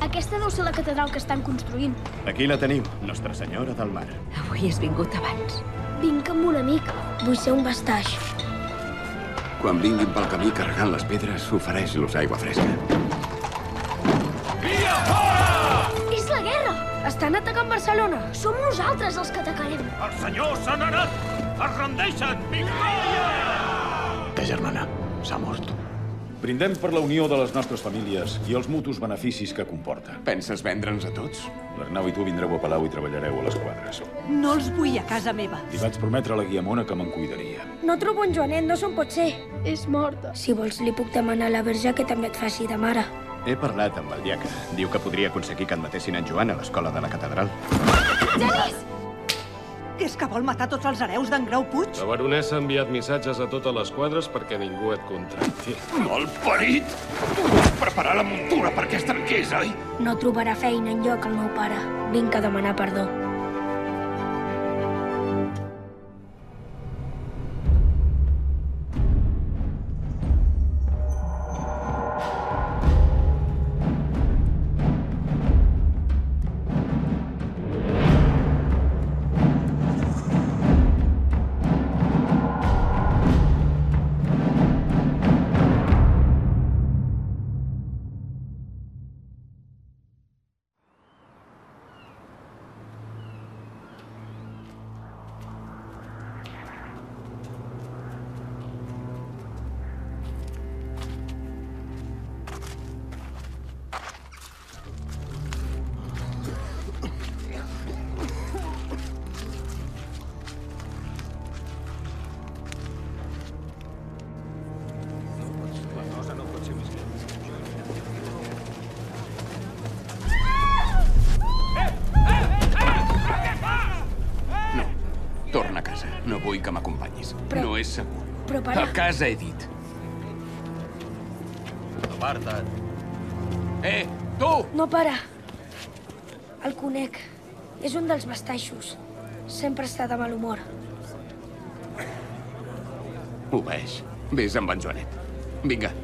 Aquesta deu ser la catedral que estan construint. Aquí la teniu, Nostra Senyora del Mar. Avui has vingut abans. Vinc amb un amic. Vull ser un bastaix. Quan vinguin pel camí carregant les pedres, ofereix-los aigua fresca. És la guerra! Estan atacant Barcelona. Som nosaltres els que atacarem. Els senyors s'han anat! Es rendeixen! Victòria! Ta germana s'ha mort. Brindem per la unió de les nostres famílies i els mutus beneficis que comporta. Penses vendre'ns a tots? L'Arnau i tu vindreu a Palau i treballareu a les quadres. No els vull a casa meva. Li vaig prometre a la Guiamona que me'n cuidaria. No trobo en Joanet, no se'n pot ser. És morta. Si vols, li puc demanar a la verge que també et faci de mare. He parlat amb el diaca. Diu que podria aconseguir que admetessin en Joan a l'escola de la catedral. Genís! És que vol matar tots els hereus d'en Grau Puig? La baronessa ha enviat missatges a totes les quadres perquè ningú et contracti. Molt parit! Preparar la muntura perquè es trenqués, oi? No trobarà feina enlloc el meu pare. Vinc a demanar perdó. Però, pare... A casa, he dit. Aparta't. Eh, tu! No, pare. El conec. És un dels bastaixos. Sempre està de mal humor. Obeeix. Vés amb en Joanet. Vinga.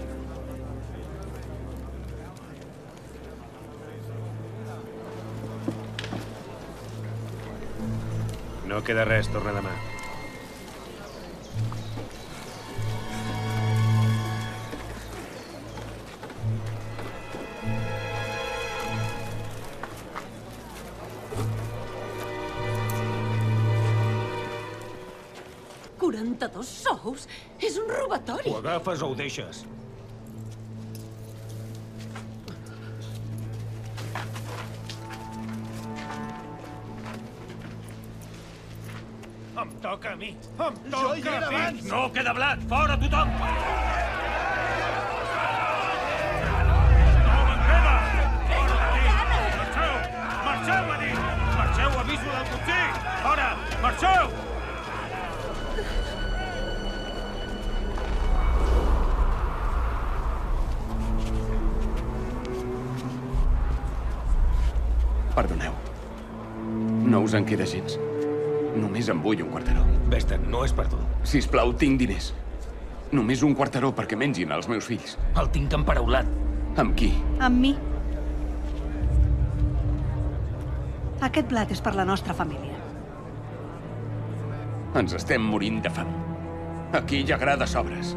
No queda res, torna demà. Sous? És un robatori. Ho agafes o ho deixes? Em toca a mi! Em toca a mi! No queda blat! Fora tothom! No Perdoneu. No us en queda gens. Només em vull un quarteró. Vés-te'n, no és per tu. Si us plau, tinc diners. Només un quarteró perquè mengin els meus fills. El tinc emparaulat. Amb qui? Amb mi. Aquest blat és per la nostra família. Ens estem morint de fam. Aquí hi ha gra de sobres.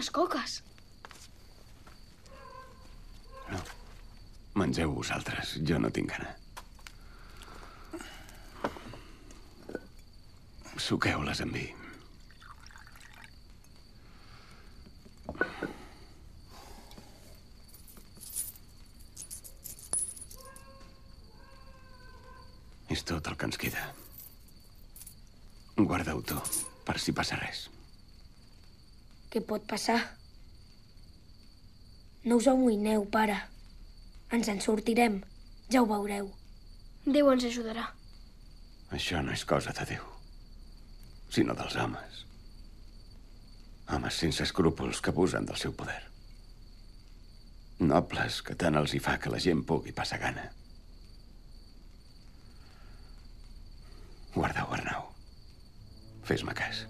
M'ha donat unes coques. Mengeu vosaltres. Jo no tinc gana. Suqueu-les amb vi. És tot el que ens queda. Guarda-ho tu, per si passa res. Què pot passar? No us amoïneu, pare. Ens en sortirem. Ja ho veureu. Déu ens ajudarà. Això no és cosa de Déu, sinó dels homes. Homes sense escrúpols que abusen del seu poder. Nobles que tant els hi fa que la gent pugui passar gana. Guarda-ho, Arnau. Fes-me cas.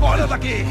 Fora d'aquí!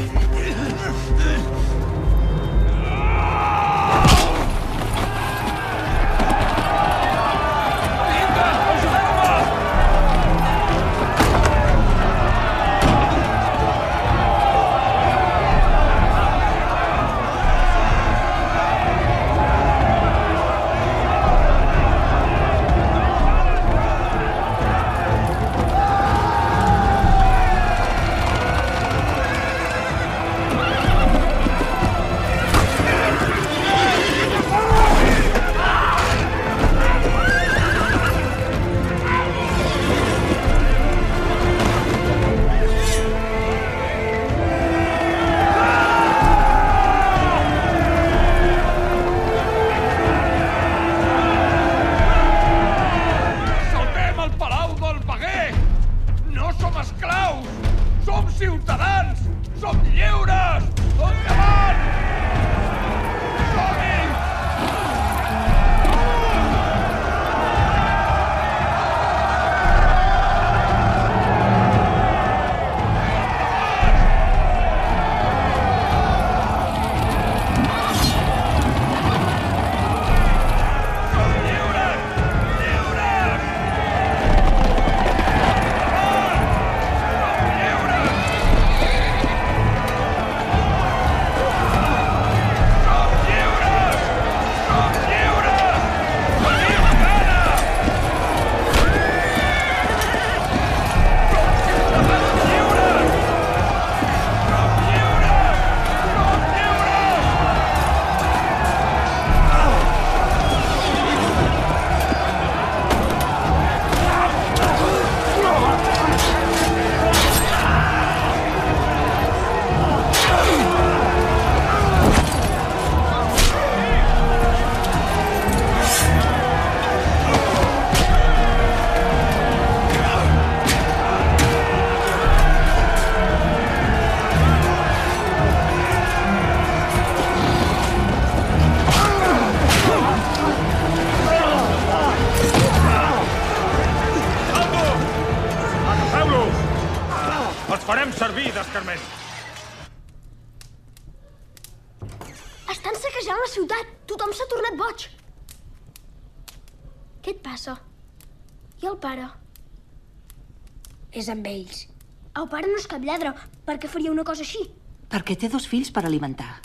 Cap lladre. Per què faria una cosa així? Perquè té dos fills per alimentar.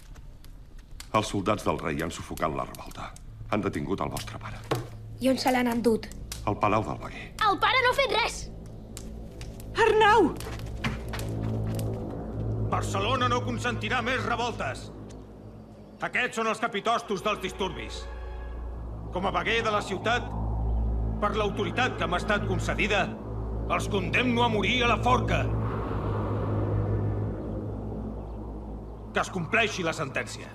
Els soldats del rei han sufocat la revolta. Han detingut el vostre pare. I on se l'han endut? Al Palau del Veguer. El pare no ha fet res! Arnau! Barcelona no consentirà més revoltes! Aquests són els capitostos dels disturbis. Com a veguer de la ciutat, per l'autoritat que m'ha estat concedida, els condemno a morir a la forca. Que es compleixi la sentència.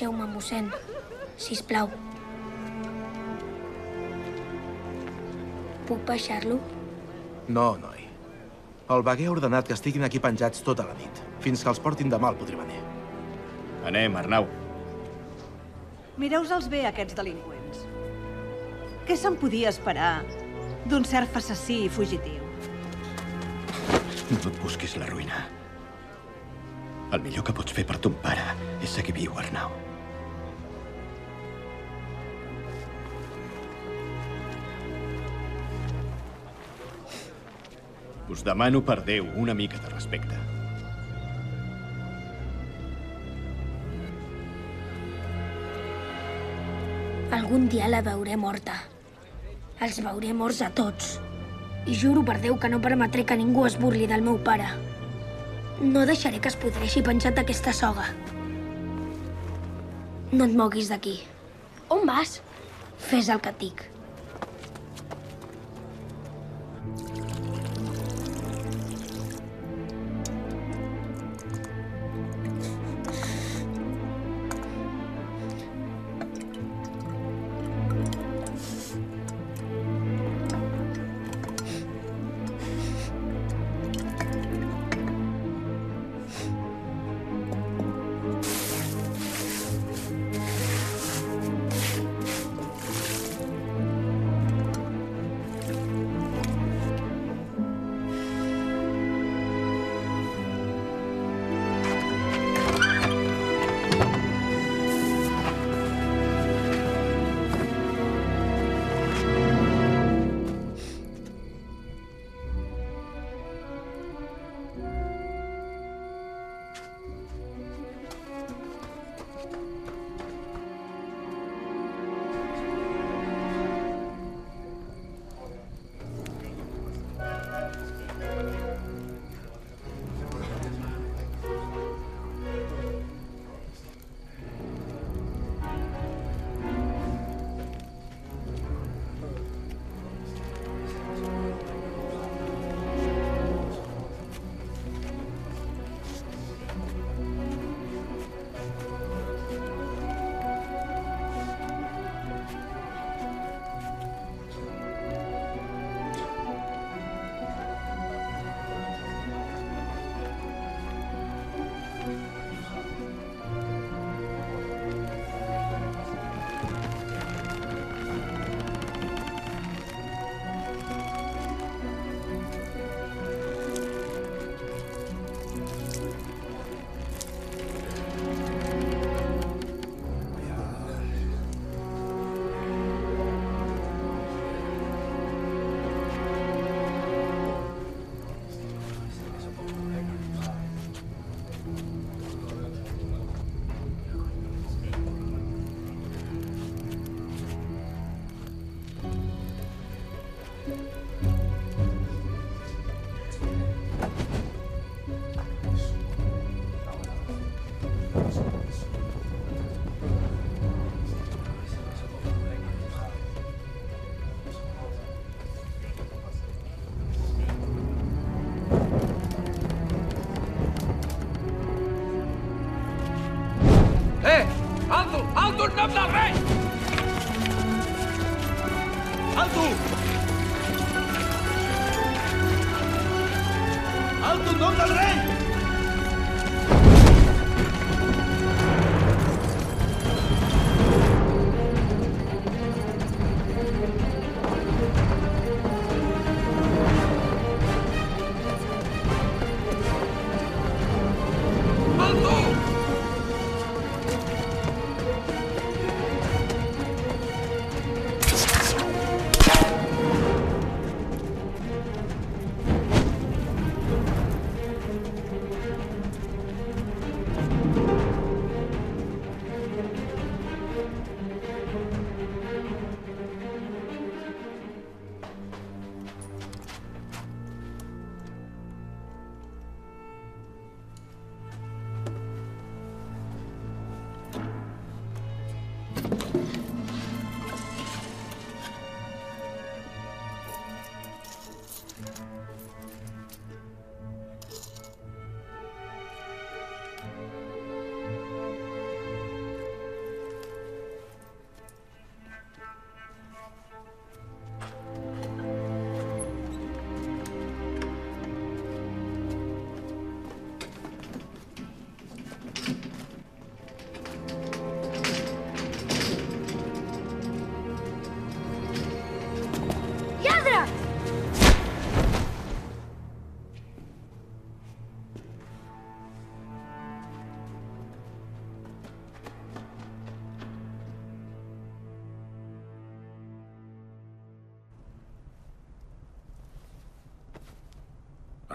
Deixeu-me, mossèn. Sisplau. Puc baixar-lo? No, noi. El veguer ha ordenat que estiguin aquí penjats tota la nit. Fins que els portin demà al podrimener. Anem, Arnau. Mireu-se'ls bé, aquests delinqüents. Què se'n podia esperar d'un cert assassí i fugitiu? No et busquis la ruïna. El millor que pots fer per ton pare és seguir viu, Arnau. Us demano per Déu una mica de respecte. Algun dia la veuré morta. Els veuré morts a tots. I juro per Déu que no permetré que ningú es burli del meu pare. No deixaré que es podreixi penjat aquesta soga. No et moguis d'aquí. On vas? Fes el que et dic. Alto en nom del rei!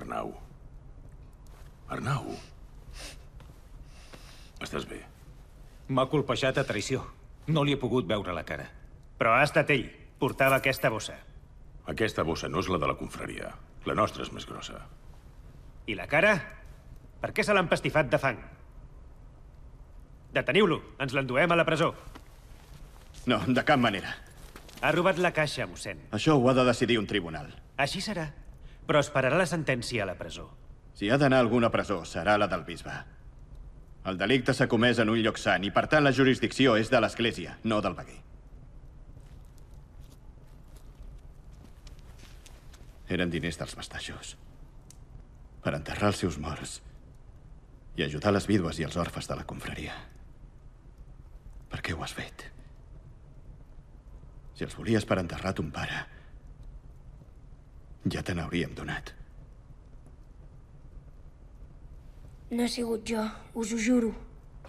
Arnau. Arnau. Estàs bé? M'ha colpejat a traïció. No li he pogut veure la cara. Però ha estat ell. Portava aquesta bossa. Aquesta bossa no és la de la confraria. La nostra és més grossa. I la cara? Per què se l'ha empastifat de fang? Deteniu-lo. Ens l'enduem a la presó. No, de cap manera. Ha robat la caixa, mossèn. Això ho ha de decidir un tribunal. Així serà. Però esperarà la sentència a la presó. Si ha d'anar a alguna presó, serà la del bisbe. El delicte s'ha comès en un lloc sant i, per tant, la jurisdicció és de l'Església, no del veguer. Eren diners dels bastaixos. Per enterrar els seus morts i ajudar les vídues i els orfes de la confraria. Per què ho has fet? Si els volies per enterrar ton pare, ja te n'hauríem donat. No he sigut jo, us ho juro.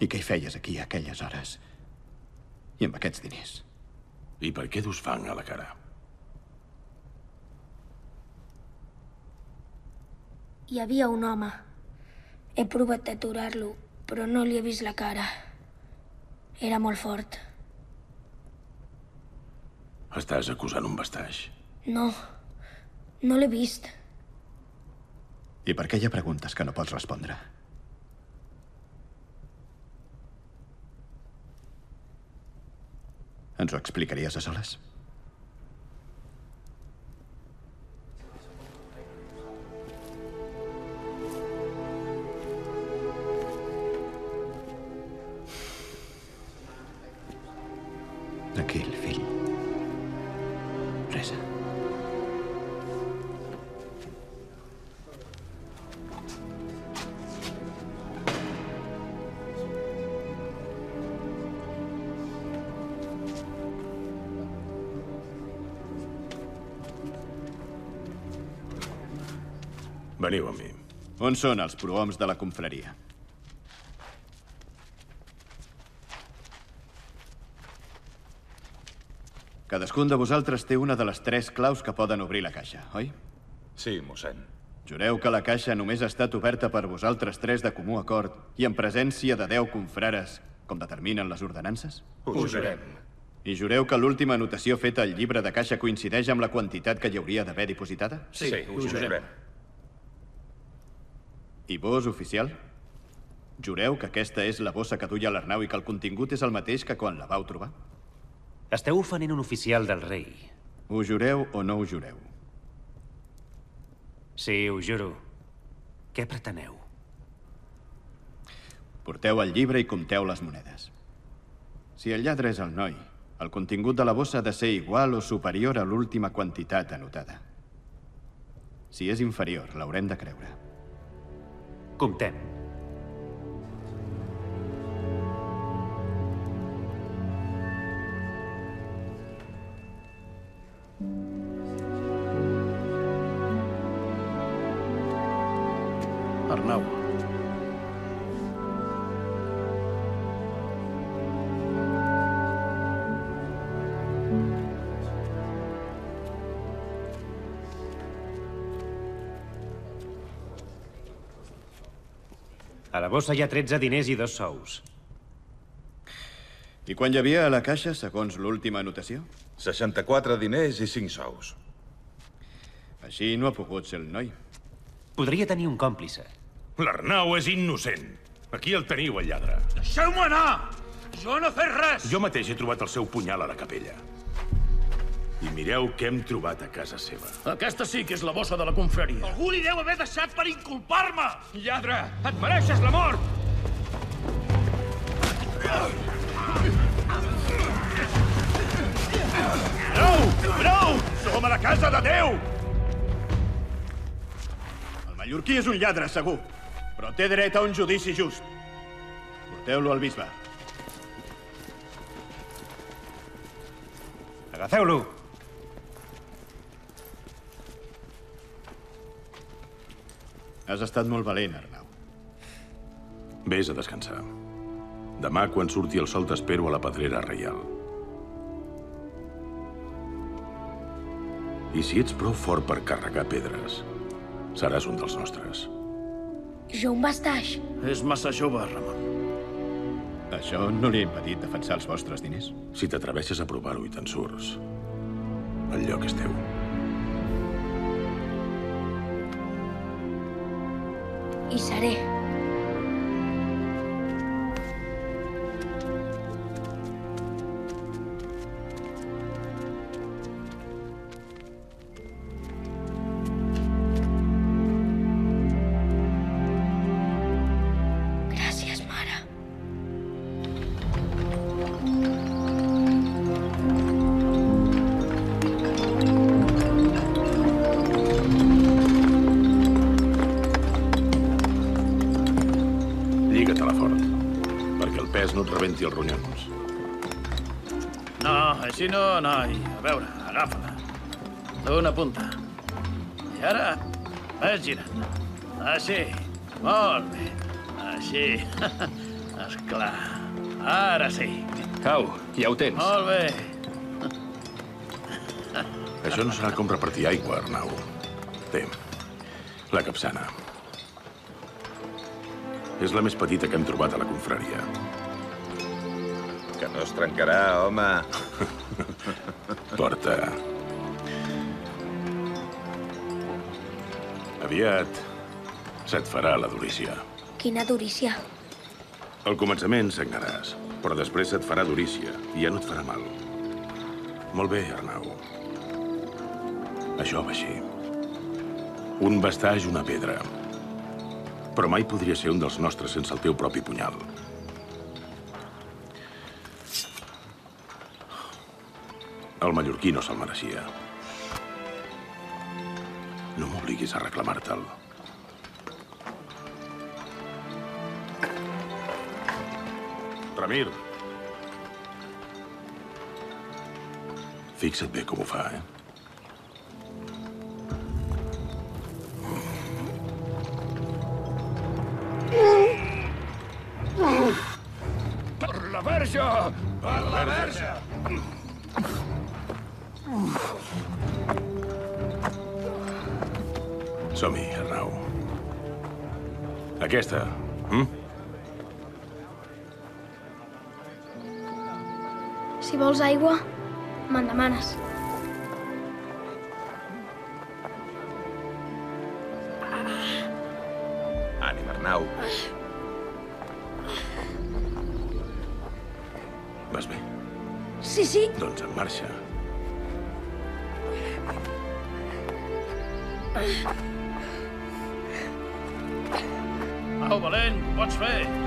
I què hi feies aquí a aquelles hores? I amb aquests diners? I per què dus fang a la cara? Hi havia un home. He provat d'aturar-lo, però no li he vist la cara. Era molt fort. Estàs acusant un bastaix. No, no l'he vist. I per què hi ha preguntes que no pots respondre? Ens ho explicaries a soles? Veniu amb mi. On són els prohoms de la confraria? Cadascun de vosaltres té una de les tres claus que poden obrir la caixa, oi? Sí, mossèn. Jureu que la caixa només ha estat oberta per vosaltres tres de comú acord i en presència de deu confrares, com determinen les ordenances? Ho jurem. I jureu que l'última anotació feta al llibre de caixa coincideix amb la quantitat que hi hauria d'haver dipositada? Sí, ho jurem. I vos, oficial? Jureu que aquesta és la bossa que duia l'Arnau i que el contingut és el mateix que quan la vau trobar? Esteu ofenent un oficial del rei. Ho jureu o no ho jureu? Sí, ho juro. Què preteneu? Porteu el llibre i compteu les monedes. Si el lladre és el noi, El contingut de la bossa ha de ser igual o superior a l'última quantitat anotada. Si és inferior, l'haurem de creure. Comptem. Arnau. A la bossa hi ha 13 diners i dos sous. I quan hi havia a la caixa, segons l'última anotació? 64 diners i 5 sous. Així no ha pogut ser el noi. Podria tenir un còmplice. L'Arnau és innocent. Aquí el teniu, el lladre. Deixeu-me anar! Jo no he fet res! Jo mateix he trobat el seu punyal a la capella. I mireu què hem trobat a casa seva. Aquesta sí que és la bossa de la confraria. Algú li deu haver deixat per inculpar-me! Lladre, et mereixes la mort! Prou! Prou! Som a la casa de Déu! El mallorquí és un lladre, segur, però té dret a un judici just. Porteu-lo al bisbe. Agafeu-lo! Has estat molt valent, Arnau. Vés a descansar. Demà, quan surti el sol, t'espero a la pedrera reial. I si ets prou fort per carregar pedres, seràs un dels nostres. Jo un bastaix. És massa jove, Ramon. Això no li ha impedit defensar els vostres diners? Si t'atreveixes a provar-ho i te'n surts, el lloc és teu. Hi seré. D'una punta. I ara, ves girant. Així. Molt bé. Així. Esclar. Ara sí. Au, ja ho tens. Molt bé. Això no serà com repartir aigua, Arnau. Té, la capçana. És la més petita que hem trobat a la confraria. Que no es trencarà, home. Porta. Aviat se't farà la durícia. Quina durícia. Al començament sagnaràs, però després et farà durícia i ja no et farà mal. Molt bé, Arnau. Això va així. Un bastaix, una pedra. Però mai podria ser un dels nostres sense el teu propi punyal. El mallorquí no se'l mereixia. No m'obliguis a reclamar-te'l. Ramir. Fixa't bé com ho fa, eh? Per la verge! Per la verge! Som-hi, Arnau. Aquesta, hm? Si vols aigua, me'n demanes. Ànim, Arnau. Vas bé? Sí, sí. Doncs en marxa. Au, valent, ho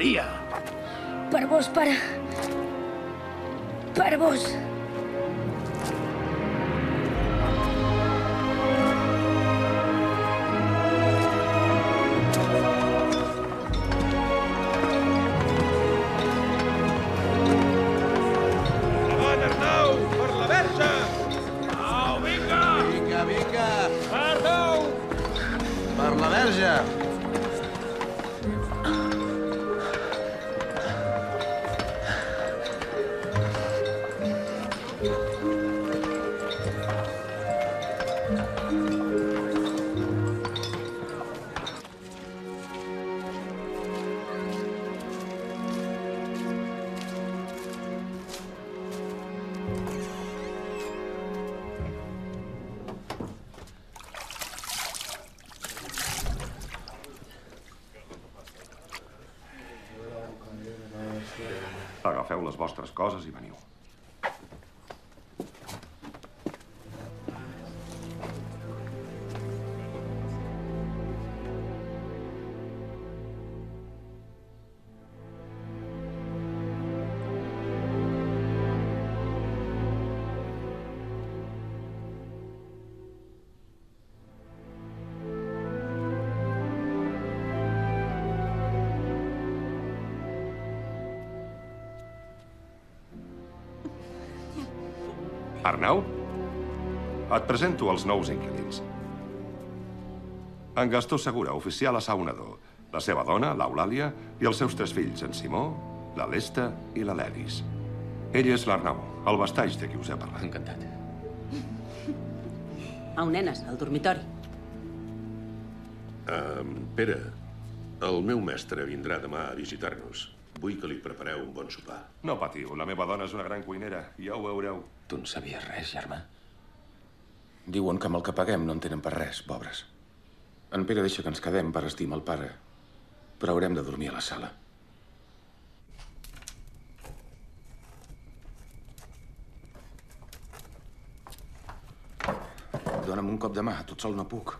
Per Santa Maria. Per coses i veniu. Arnau? Et presento els nous inquilins. En Gastó Segura, oficial assaonador. La seva dona, l'Eulàlia, i els seus tres fills, en Simó, la Lesta i la Lelis. Ell és l'Arnau, el bastaix de qui us he parlat. Encantat. Au, nenes, al dormitori. Uh, Pere, el meu mestre vindrà demà a visitar-nos. Vull que li prepareu un bon sopar. No patiu, la meva dona és una gran cuinera. Ja ho veureu. Tu en sabies res, germà? Diuen que amb el que paguem no en tenen per res, pobres. En Pere deixa que ens quedem per estimar el pare, però haurem de dormir a la sala. Dóna'm un cop de mà, tot sol no puc.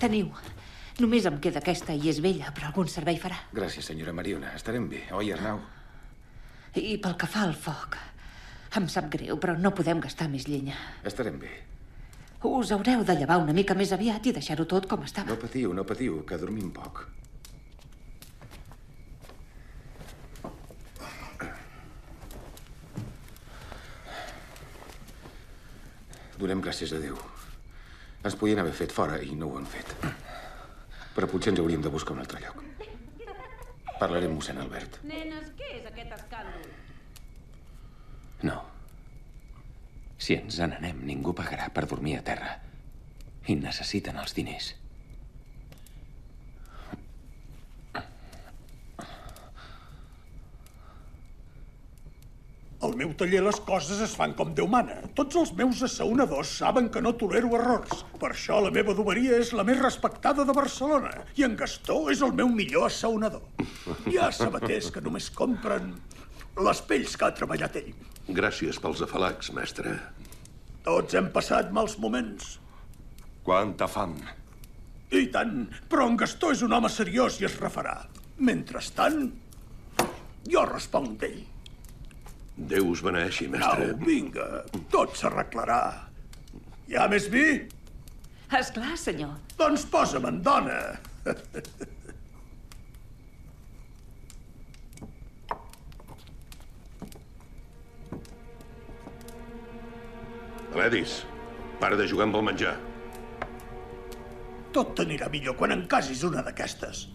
Teniu. Només em queda aquesta i és vella, però algun servei farà. Gràcies, senyora Mariona. Estarem bé, oi, Arnau? I pel que fa al foc, em sap greu, però no podem gastar més llenya. Estarem bé. Us haureu de llevar una mica més aviat i deixar-ho tot com estava. No patiu, no patiu, que dormim poc. Donem gràcies a Déu. Ens podien haver fet fora i no ho han fet. Però potser ens hauríem de buscar un altre lloc. Parlaré amb mossèn Albert. Nenes, què és aquest escàndol? No. Si ens en anem, ningú pagarà per dormir a terra. I necessiten els diners. Al meu taller les coses es fan com Déu mana. Tots els meus assaonadors saben que no tolero errors. Per això la meva adoberia és la més respectada de Barcelona. I en Gastó és el meu millor assaonador. Hi ha sabaters que només compren les pells que ha treballat ell. Gràcies pels afalacs, mestre. Tots hem passat mals moments. Quanta fam. I tant, però en Gastó és un home seriós i es refarà. Mentrestant, jo responc d'ell. Déu us beneixi, mestre. Au, vinga, tot s'arreglarà. Hi ha més vi? És clar, senyor. Doncs posa'm en dona. Aledis, para de jugar amb el menjar. Tot t'anirà millor quan en casis una d'aquestes.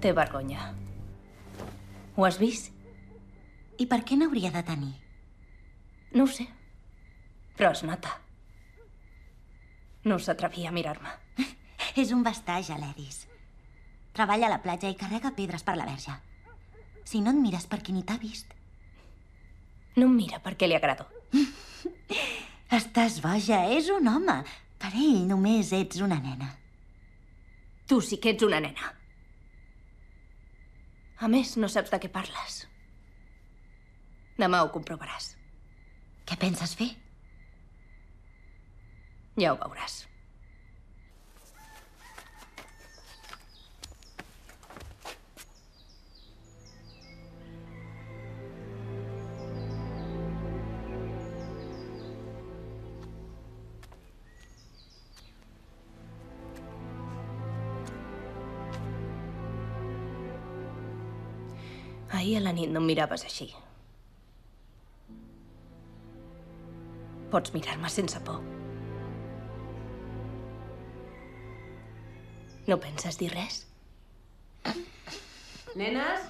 Té vergonya. Ho has vist? I per què n'hauria de tenir? No ho sé. Però es nota. No s'atrevia a mirar-me. És un bastaix, Aledis. Treballa a la platja i carrega pedres per la verge. Si no et mires perquè ni t'ha vist. No em mira perquè li agrado. Estàs boja, és un home. Per ell només ets una nena. Tu sí que ets una nena. A més, no saps de què parles. Demà ho comprovaràs. Què penses fer? Ja ho veuràs. Ahir a la nit no em miraves així. Pots mirar-me sense por. No penses dir res? Nenes?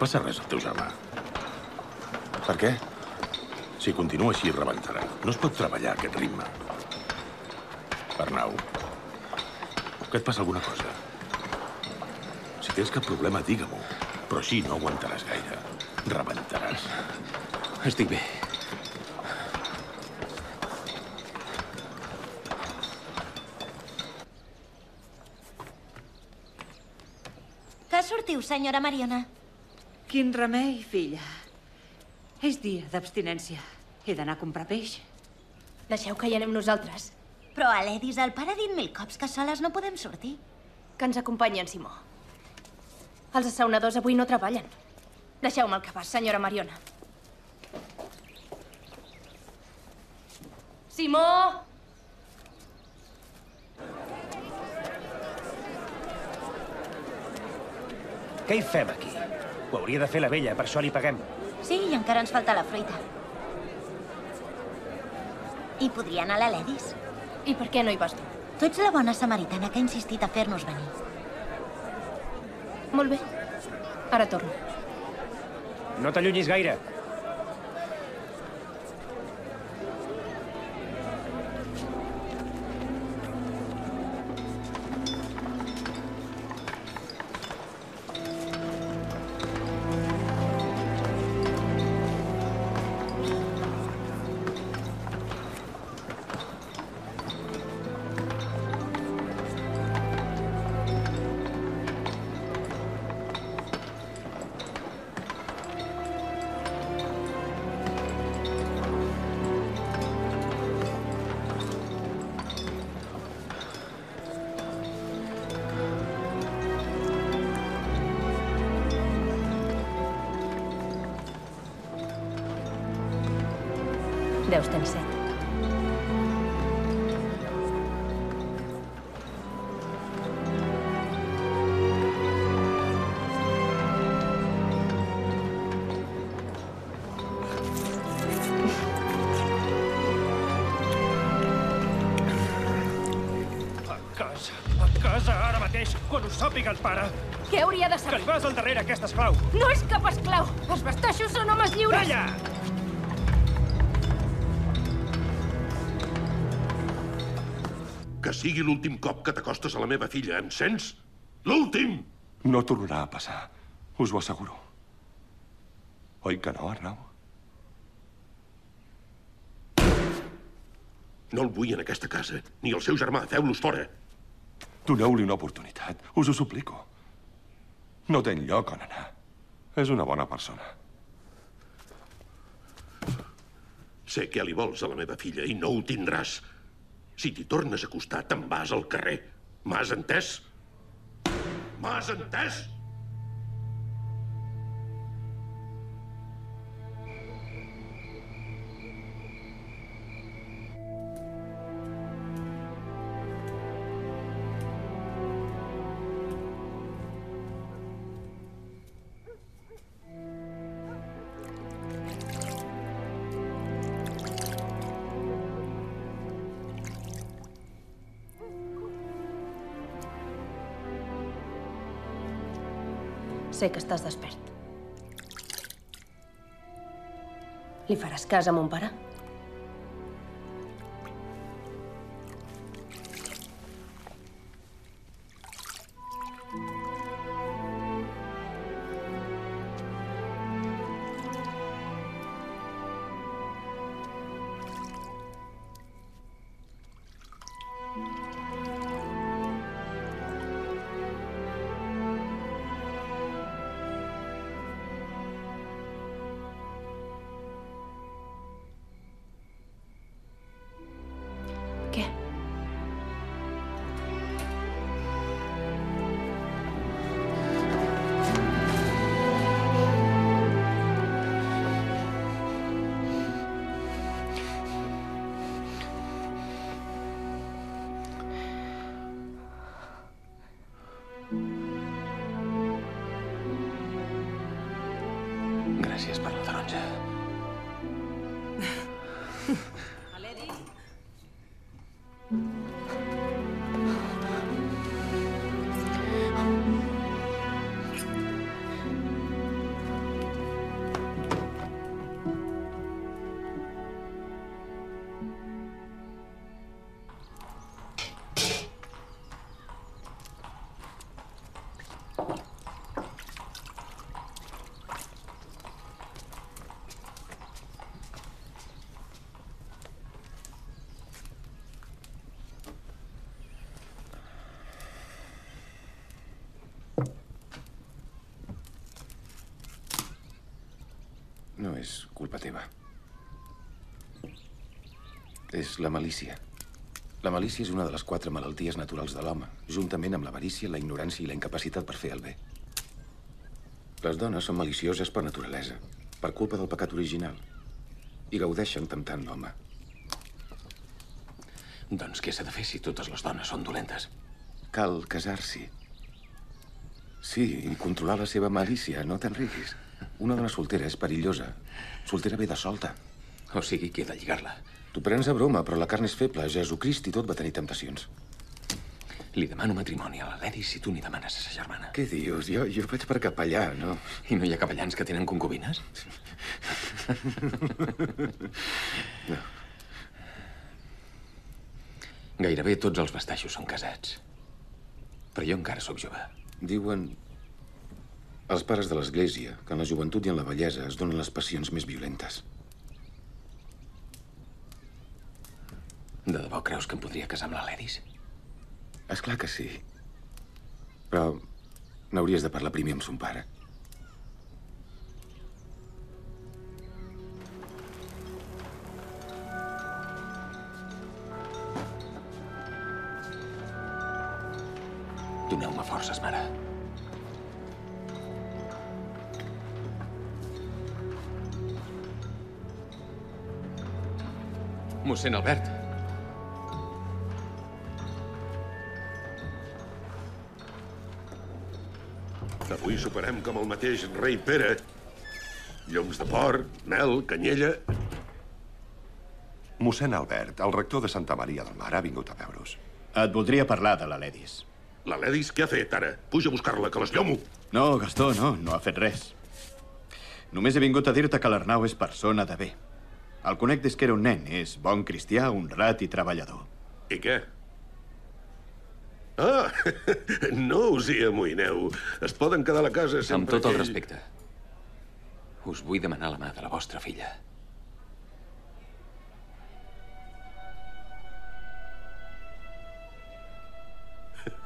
Passa res al teu germà. Per què? Si continua així, rebentarà. No es pot treballar a aquest ritme. Arnau, que et passa alguna cosa? Si tens cap problema, digue-m'ho. Però així no aguantaràs gaire. Rebentaràs. Estic bé. Que sortiu, senyora Mariona? Quin remei, filla. És dia d'abstinència. He d'anar a comprar peix. Deixeu que hi anem nosaltres. Però a l'Edis el pare ha dit mil cops que soles no podem sortir. Que ens acompanyi en Simó. Els assaonadors avui no treballen. Deixeu-me el cabàs, senyora Mariona. Simó! Què hi fem aquí? Ho hauria de fer la vella, per això li paguem. Sí, i encara ens falta la fruita. I podria anar a l'Edis. I per què no hi vas tu? Tu ets la bona samaritana que ha insistit a fer-nos venir. Molt bé. Ara torno. No t'allunyis gaire. Deus tenir set. A casa, a casa, ara mateix, quan ho sàpiga el pare. Què hauria de Que saber? li vas al darrere, aquest esclau. No és cap esclau! Els bastaixos són homes lliures! Calla! Sigui l'últim cop que t'acostes a la meva filla, em sents? L'últim! No tornarà a passar, us ho asseguro. Oi que no, Arnau? No el vull en aquesta casa, ni el seu germà. Feu-los fora. Doneu-li una oportunitat, us ho suplico. No té lloc on anar. És una bona persona. Sé què li vols a la meva filla i no ho tindràs. Si t'hi tornes a acostar, te'n vas al carrer. M'has entès? M'has entès? Sé que estàs despert. Li faràs cas a mon pare? No és culpa teva. És la malícia. La malícia és una de les quatre malalties naturals de l'home, juntament amb l'avarícia, la ignorància i la incapacitat per fer el bé. Les dones són malicioses per naturalesa, per culpa del pecat original, i gaudeixen temptant l'home. Doncs què s'ha de fer si totes les dones són dolentes? Cal casar-s'hi. Sí, i controlar la seva malícia, no te'n riguis. Una dona soltera és perillosa. Soltera ve de solta. O sigui que he de lligar-la. Tu prens a broma, però la carn és feble. Jesucrist i tot va tenir temptacions. Li demano matrimoni a la Lady si tu n'hi demanes a sa germana. Què dius? Jo, jo vaig per capellà, no? I no hi ha capellans que tenen concubines? No. Gairebé tots els bastaixos són casats. Però jo encara sóc jove. Diuen els pares de l'Església que en la joventut i en la vellesa es donen les passions més violentes. De debò creus que em podria casar amb la Ledis? És clar que sí. Però n'hauries de parlar primer amb son pare. Doneu-me forces, mare. Mossèn Albert. Avui soparem com el mateix rei Pere. Lloms de porc, mel, canyella... Mossèn Albert, el rector de Santa Maria del Mar, ha vingut a veure's. Et voldria parlar de la Ledis. La Ledis què ha fet, ara? Puja a buscar-la, que l'esllomo. No, Gastó, no, no ha fet res. Només he vingut a dir-te que l'Arnau és persona de bé. El conec des que era un nen. És bon cristià, honrat i treballador. I què? Ah, no us hi amoïneu. Es poden quedar a la casa sempre Amb tot el ell- respecte. Us vull demanar la mà de la vostra filla.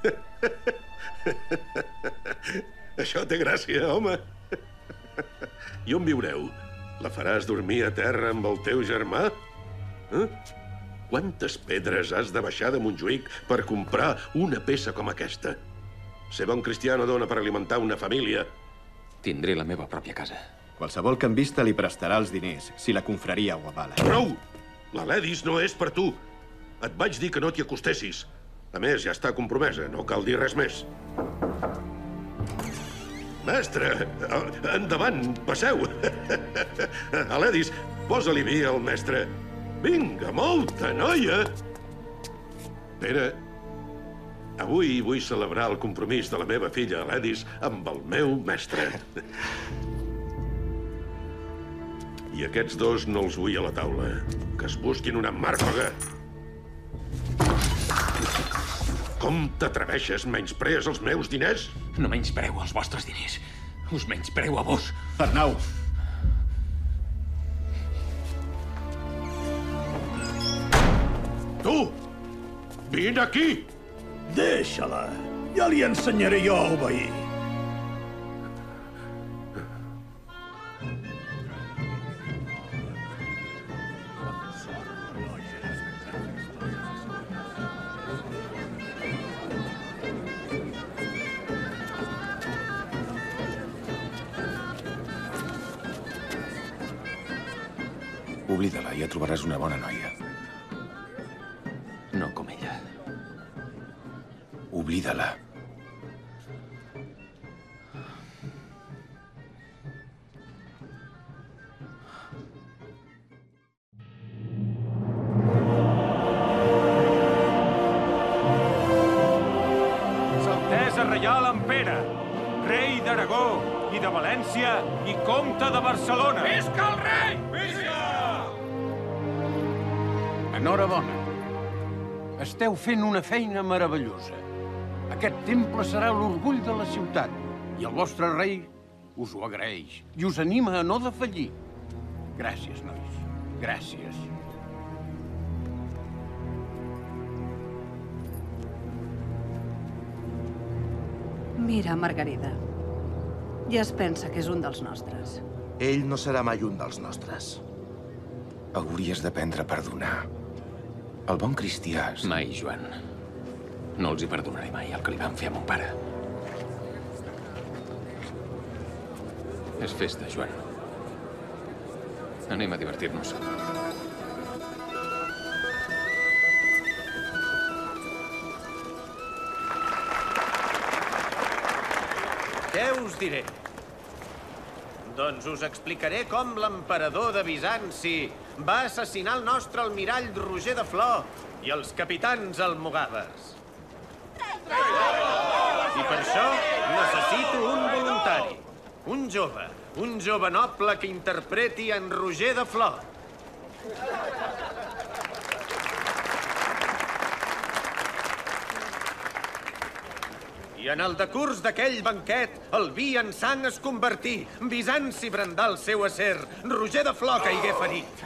Això té gràcia, home. I on viureu? La faràs dormir a terra amb el teu germà? Eh? Quantes pedres has de baixar de Montjuïc per comprar una peça com aquesta? Ser bon cristià no dona per alimentar una família. Tindré la meva pròpia casa. Qualsevol canvista li prestarà els diners, si la confraria ho avala. Prou! La Ledis no és per tu. Et vaig dir que no t'hi acostessis. A més, ja està compromesa, no cal dir res més. Mestre, endavant, passeu. Aledis, posa-li vi al mestre. Vinga, molta, noia! Pere, avui vull celebrar el compromís de la meva filla Aledis amb el meu mestre. I aquests dos no els vull a la taula. Que es busquin una màrfaga. Com t'atreveixes? Menysprees els meus diners? No menyspreu els vostres diners. Us menyspreu a vos. Arnau, Tu! Vine aquí! Deixa-la. Ja li ensenyaré jo a obeir. Meravellosa. Aquest temple serà l'orgull de la ciutat i el vostre rei us ho agraeix i us anima a no defallir. Gràcies, nois. Gràcies. Mira, Margarida. Ja es pensa que és un dels nostres. Ell no serà mai un dels nostres. Hauries d'aprendre a perdonar. El bon cristià... Mai, Joan. No els hi perdonaré mai el que li van fer a mon pare. És festa, Joan. Anem a divertir-nos. Què us diré? Doncs us explicaré com l'emperador de Bizanci va assassinar el nostre almirall Roger de Flor i els capitans almogàvers. I per això necessito un voluntari, un jove, un jove noble que interpreti en Roger de Flor. I en el decurs d'aquell banquet, el vi en sang es convertí. Bizanci brandà el seu acer. Roger de Flor caigué ferit.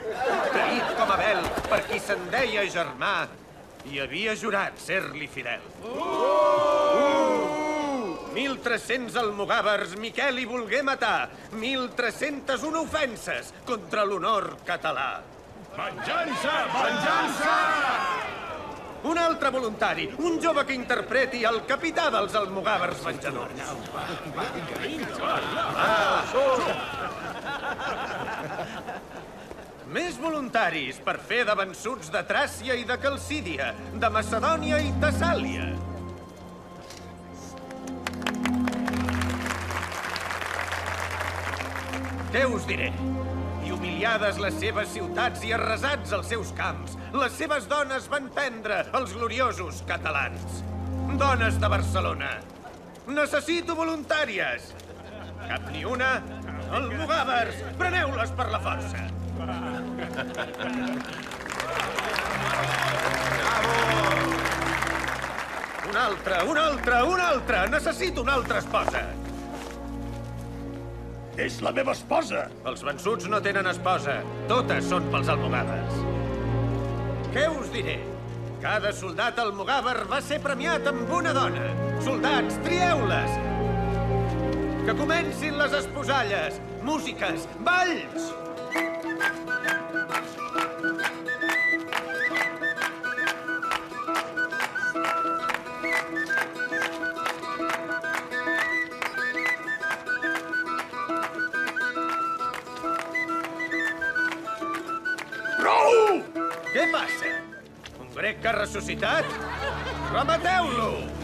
Ferit com Abel, per qui se'n deia germà, i havia jurat ser-li fidel. Uh! 1.300 almogàvers Miquel hi volgué matar. 1.301 ofenses contra l'honor català. Venjança! Venjança! Un altre voluntari, un jove que interpreti el capità dels almogàvers venjadors. Ah, Més voluntaris per fer de vençuts de Tràcia i de Calcídia, de Macedònia i Tessàlia. Què us diré? I humiliades les seves ciutats i arrasats els seus camps, les seves dones van prendre els gloriosos catalans. Dones de Barcelona, necessito voluntàries. Cap ni una? Almogàvers, preneu-les per la força. Un altre, un altre, un altre! Necessito una altra esposa! És la meva esposa! Els vençuts no tenen esposa. Totes són pels almogàvers. Què us diré? Cada soldat almogàver va ser premiat amb una dona. Soldats, trieu-les! Que comencin les esposalles! músiques, balls! Ressuscitat? Remateu-lo!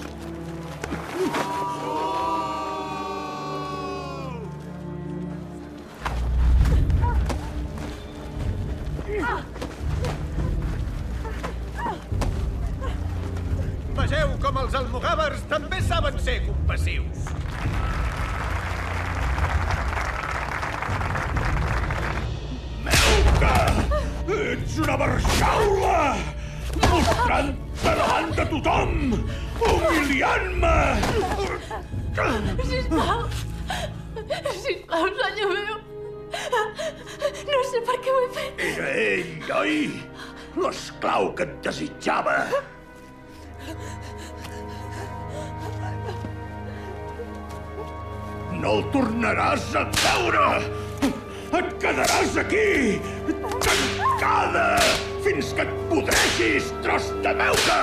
Fins que et podreixis, tros de meuca!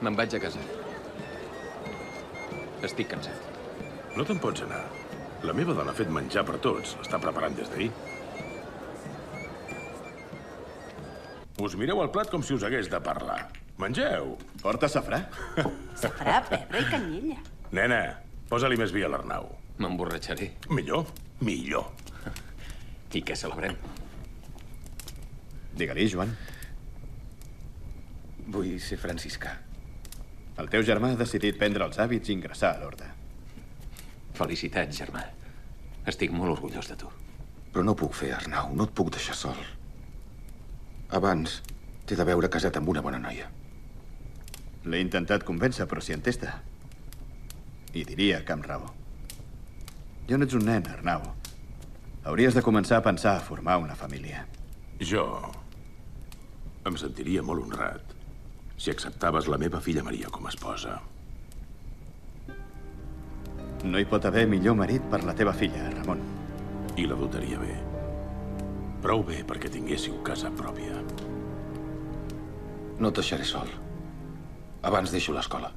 Me'n vaig a casa. Estic cansat. No te'n pots anar. La meva dona ha fet menjar per tots. L'està preparant des d'ahir. Us mireu el plat com si us hagués de parlar. Mengeu. Porta safrà? Safrà, pebre i canyella. Nena, posa-li més vi a l'Arnau. M'emborratxaré. Millor? Millor. I què celebrem? Digue-li, Joan. Vull ser franciscà. El teu germà ha decidit prendre els hàbits i ingressar a l'orde. Felicitats, germà. Estic molt orgullós de tu. Però no ho puc fer, Arnau. No et puc deixar sol. Abans, t'he de veure casat amb una bona noia. L'he intentat convèncer, però s'hi entesta. I diria que amb raó. Ja no ets un nen, Arnau. Hauries de començar a pensar a formar una família. Jo em sentiria molt honrat si acceptaves la meva filla Maria com a esposa. No hi pot haver millor marit per la teva filla, Ramon. I la dotaria bé. Prou bé perquè tinguéssiu casa pròpia. No et deixaré sol. Abans deixo l'escola.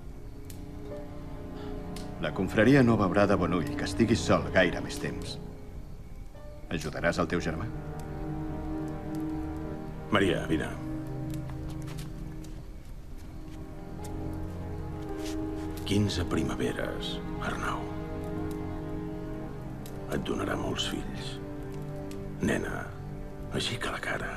La confraria no veurà de bon ull que estiguis sol gaire més temps. Ajudaràs el teu germà? Maria, vine. Quinze primaveres, Arnau. Et donarà molts fills. Nena, aixeca la cara.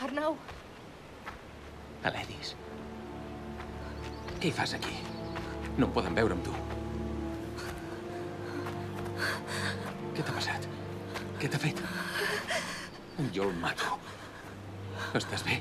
Arnau, Aledis. Què hi fas aquí? No em poden veure amb tu. Què t'ha passat? Què t'ha fet? Jo el mato. Estàs bé?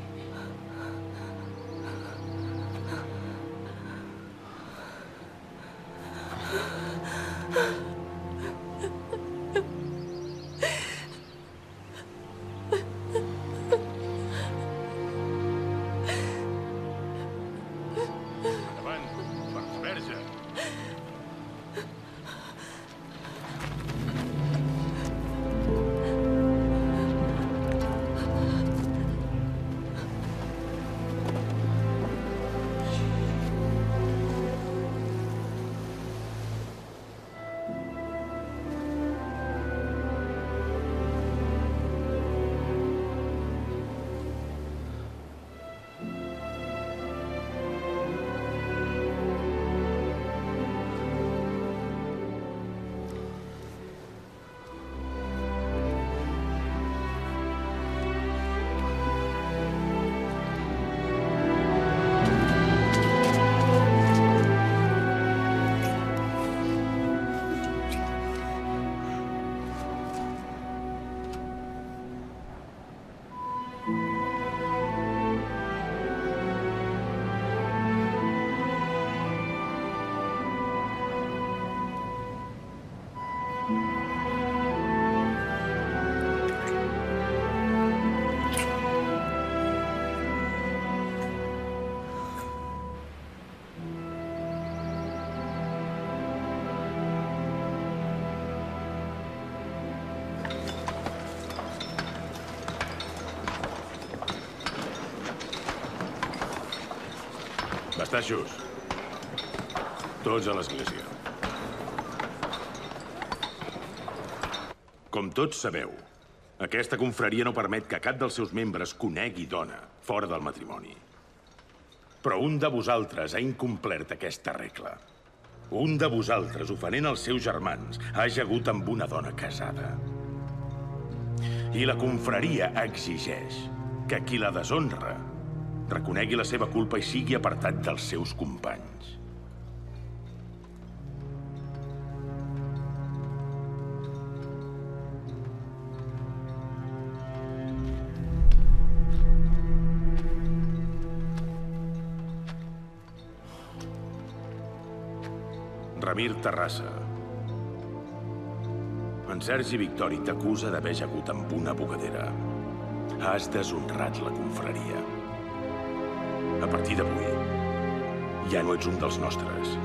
Bastaixos. Tots a l'església. Com tots sabeu, aquesta confraria no permet que cap dels seus membres conegui dona fora del matrimoni. Però un de vosaltres ha incomplert aquesta regla. Un de vosaltres, ofenent els seus germans, ha ajagut amb una dona casada. I la confraria exigeix que qui la deshonra reconegui la seva culpa i sigui apartat dels seus companys. Ramir Terrassa. En Sergi Victori t'acusa d'haver jagut amb una bugadera. Has deshonrat la confraria. A partir d'avui, ja no ets un dels nostres.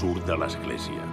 Surt de l'església.